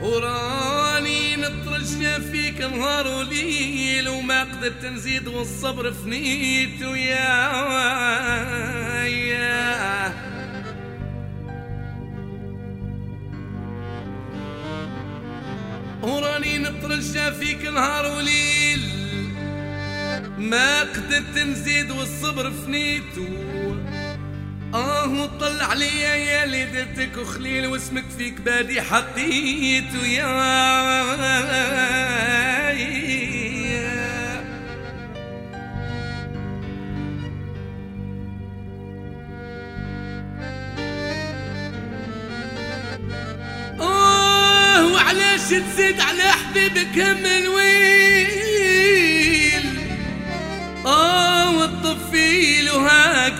وراني نترجى فيك نهار وليل وما قدرت نزيد والصبر فنيت ويا يا وراني نترجى فيك نهار وليل ما قدرت نزيد والصبر فنيتو آه طلع عليا يا اللي درتك وخليل واسمك فيك بادي حطيته يا آه وعلاش تزيد على حبيبك هم الويل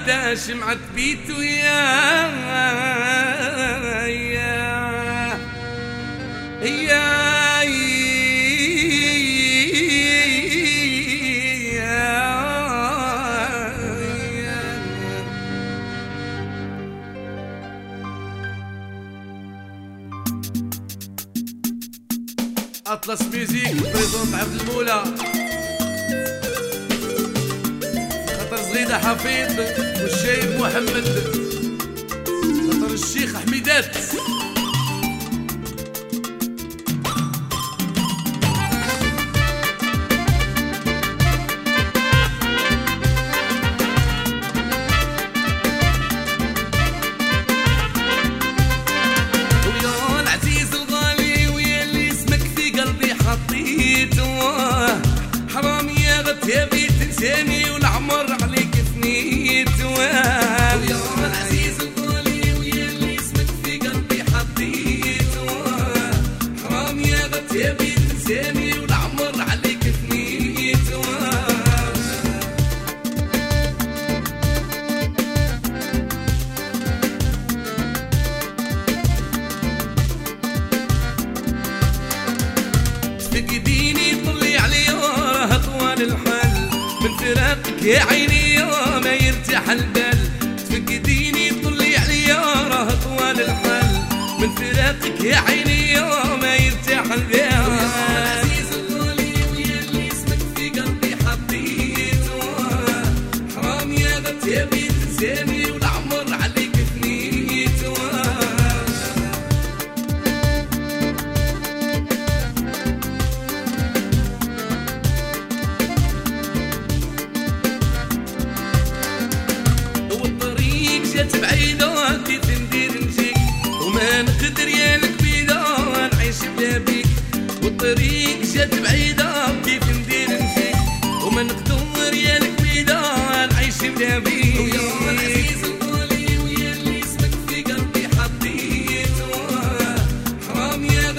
وهكذا شمعة بيته يا يا يا اطلس ميوزيك بريزونت عبد المولى زغيدة حفيظ والشايب محمد. خطر الشيخ حميدات حطيته. حرام يا غتابي تنساني تفقديني طلي عليا راه طوال الحال من فراقك يا عيني يا ما يرتاح البال تفقديني طلي عليا راه طوال الحال من فراقك يا عيني جات بعيدة كيف ندير نجيك وما نقدر يا الكبيرة نعيش بلا بيك. والطريق جات بعيدة كيف ندير نجيك وما نقدر يا الكبيرة نعيش بلا بيك. ويا العزيز الغالي ويا اللي في قلبي حرام يا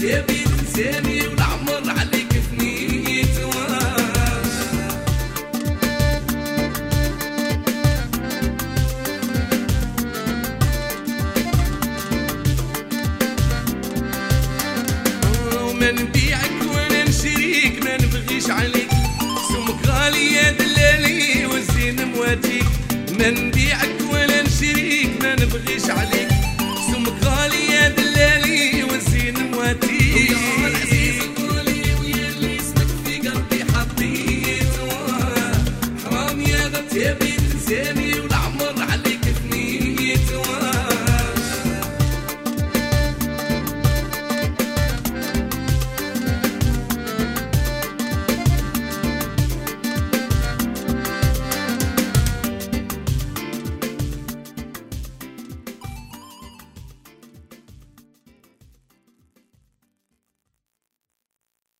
غتابي تنساني والعمر عليك فنيته وما نبيعك وأنا نشريك ما نبغيش عليك. سمك غالي يا دلالي والزين مواتيك. ما نبيعك